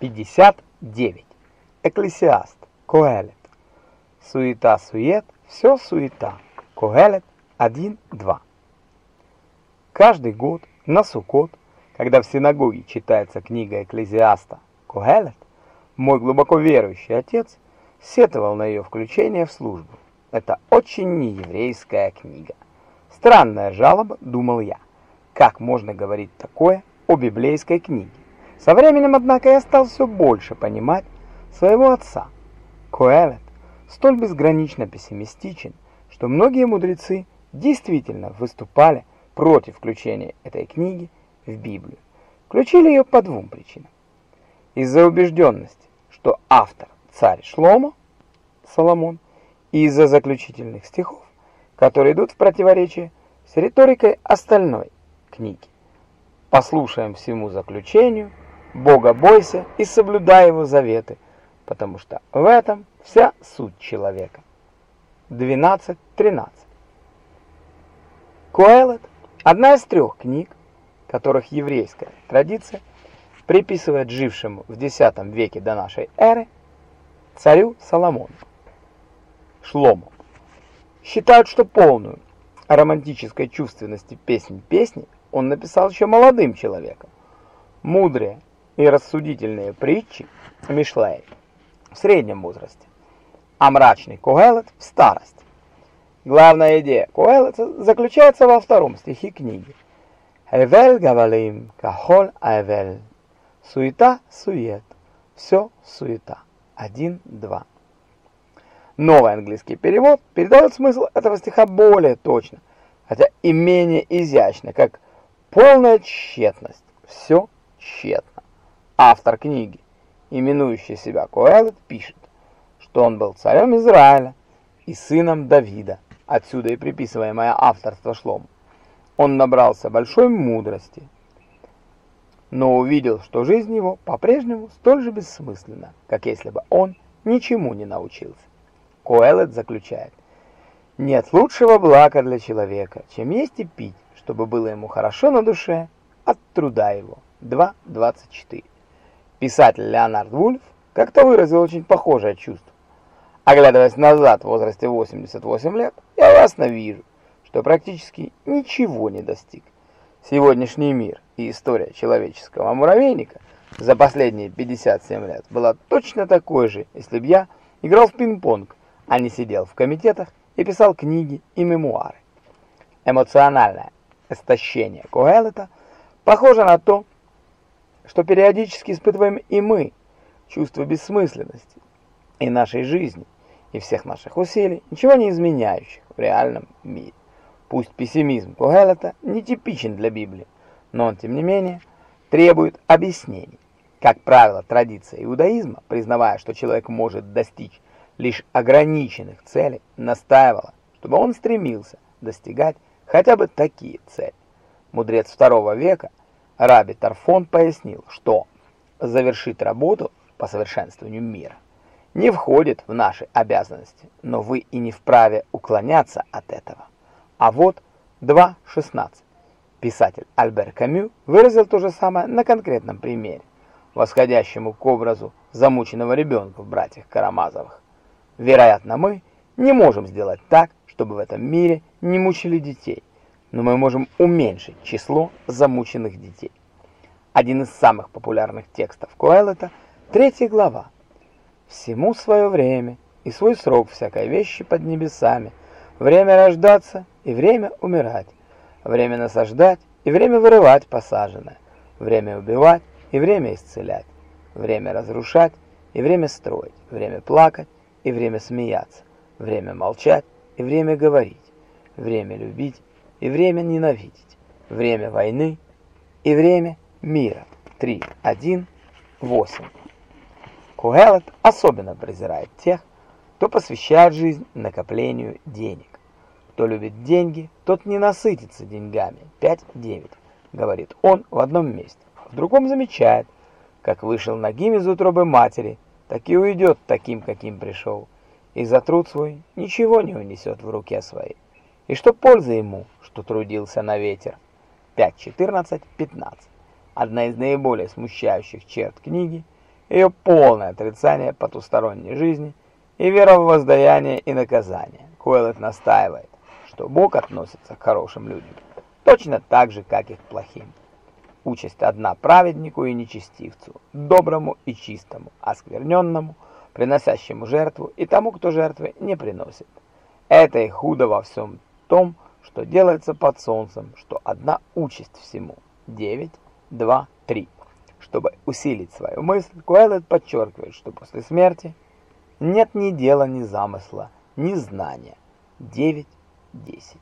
59. Экклесиаст. Коэлет. Суета-сует, все суета. Коэлет 1.2. Каждый год на Суккот, когда в синагоге читается книга Экклезиаста Коэлет, мой глубоко верующий отец сетовал на ее включение в службу. Это очень нееврейская книга. Странная жалоба, думал я. Как можно говорить такое о библейской книге? Со временем, однако, я стал все больше понимать своего отца. Коэлет столь безгранично пессимистичен, что многие мудрецы действительно выступали против включения этой книги в Библию. Включили ее по двум причинам. Из-за убежденности, что автор царь Шломо, Соломон, и из-за заключительных стихов, которые идут в противоречие с риторикой остальной книги. Послушаем всему заключению, Бога бойся и соблюдай его заветы, потому что в этом вся суть человека. 12.13 Коэлет – одна из трех книг, которых еврейская традиция приписывает жившему в X веке до нашей эры царю Соломону. Шлому. Считают, что полную романтической чувственности песнь песни он написал еще молодым человеком. Мудрые и рассудительные притчи Мишлей в среднем возрасте, а мрачный Когелет в старости. Главная идея Когелета заключается во втором стихе книги. Эвель гавалим кахоль аэвель. Суета, сует. Все суета. Один, два. Новый английский перевод передает смысл этого стиха более точно, хотя и менее изящно, как полная тщетность. Все тщетно. Автор книги, именующий себя Коэлет, пишет, что он был царем Израиля и сыном Давида, отсюда и приписываемое авторство Шлому. Он набрался большой мудрости, но увидел, что жизнь его по-прежнему столь же бессмысленна, как если бы он ничему не научился. Коэлет заключает, нет лучшего блага для человека, чем есть и пить, чтобы было ему хорошо на душе от труда его. 2.24. Писатель Леонард Вульф как-то выразил очень похожее чувство. Оглядываясь назад в возрасте 88 лет, я ясно вижу, что практически ничего не достиг. Сегодняшний мир и история человеческого муравейника за последние 57 лет была точно такой же, если бы я играл в пинг-понг а не сидел в комитетах и писал книги и мемуары. Эмоциональное истощение Коэлета похоже на то, что периодически испытываем и мы, чувство бессмысленности и нашей жизни, и всех наших усилий, ничего не изменяющих в реальном мире. Пусть пессимизм Когелета не типичен для Библии, но он, тем не менее, требует объяснений. Как правило, традиция иудаизма, признавая, что человек может достичь лишь ограниченных целей, настаивала, чтобы он стремился достигать хотя бы такие цели. Мудрец второго века Раби Тарфон пояснил, что завершить работу по совершенствованию мира не входит в наши обязанности, но вы и не вправе уклоняться от этого. А вот 2.16. Писатель Альбер Камю выразил то же самое на конкретном примере, восходящему к образу замученного ребенка в «Братьях Карамазовых». Вероятно, мы не можем сделать так, чтобы в этом мире не мучили детей, но мы можем уменьшить число замученных детей. Один из самых популярных текстов Коэлета – третья глава. «Всему свое время и свой срок всякой вещи под небесами, время рождаться и время умирать, время насаждать и время вырывать посаженное, время убивать и время исцелять, время разрушать и время строить, время плакать и время смеяться, время молчать и время говорить, время любить и время ненавидеть, время войны и время мира. 3, 1, 8. Куэлет особенно презирает тех, кто посвящает жизнь накоплению денег. Кто любит деньги, тот не насытится деньгами. 5-9, говорит он в одном месте. В другом замечает, как вышел нагим из утробы матери, так и уйдет таким, каким пришел, и за труд свой ничего не унесет в руке своей. И что польза ему, что трудился на ветер? 5.14.15. Одна из наиболее смущающих черт книги ее полное отрицание потусторонней жизни и вера в воздаяние и наказание. Койлет настаивает, что Бог относится к хорошим людям точно так же, как и к плохим. Участь одна праведнику и нечестивцу, доброму и чистому, оскверненному, приносящему жертву и тому, кто жертвы не приносит. Это и худо во всем том, что делается под солнцем, что одна участь всему. 9, 2, 3. Чтобы усилить свою мысль, Куэллет подчеркивает, что после смерти нет ни дела, ни замысла, ни знания. 9, 10.